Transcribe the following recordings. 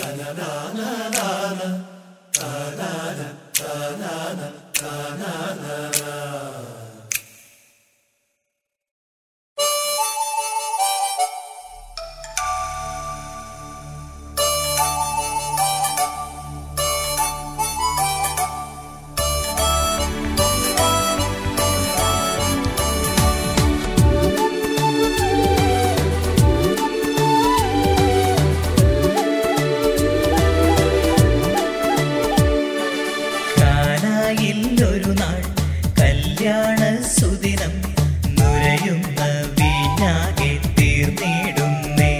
na na na na na സുദിനം നുരയുന്ന വീഞ്ഞാകെ തീർന്നിടുന്നേ.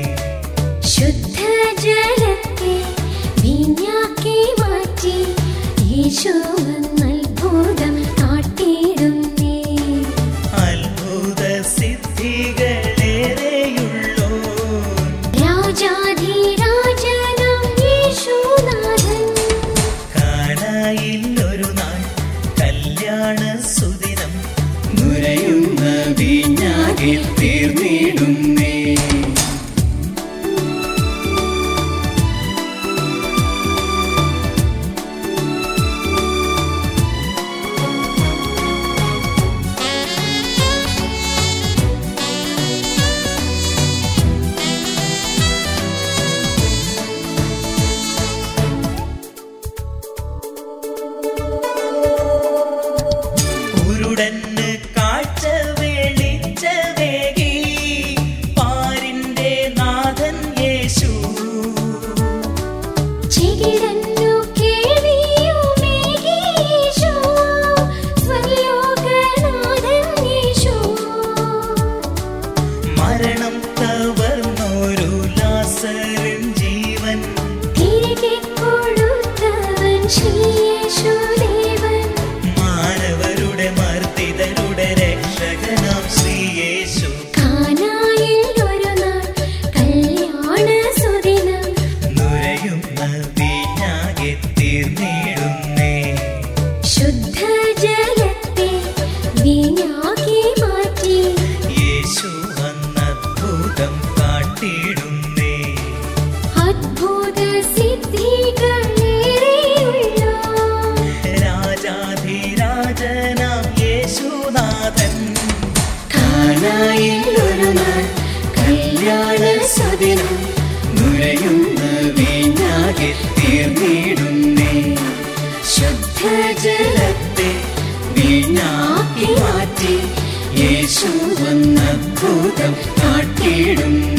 ശുദ്ധജലത്തെ വീഞ്ഞാക്കി മാറ്റി യേശു വീഞ്ഞാകെ തീർന്നിടുന്നേ വീഞ്ഞാകെ തീർന്നിടുന്നേ ശുദ്ധജലത്തെ വീഞ്ഞാക്കി മാറ്റി യേശു വന്നദ്ഭുതം കാട്ടിടുന്നേ അദ്ഭുത സിദ്ധികളേറെയുള്ളോ രാജാധിരാജനാം യേശുനാഥൻ. കാനായിൽ ഒരു കല്യാണ സുദിനം നുഴയുന്ന വീഞ്ഞാകെ തീർന്നിടുന്നേ ശുദ്ധജലത്തെ ജലത്തെ വീഞ്ഞാക്കി മാറ്റി. യേശു വന്നദ്ഭുതം കാട്ടിടുന്നേ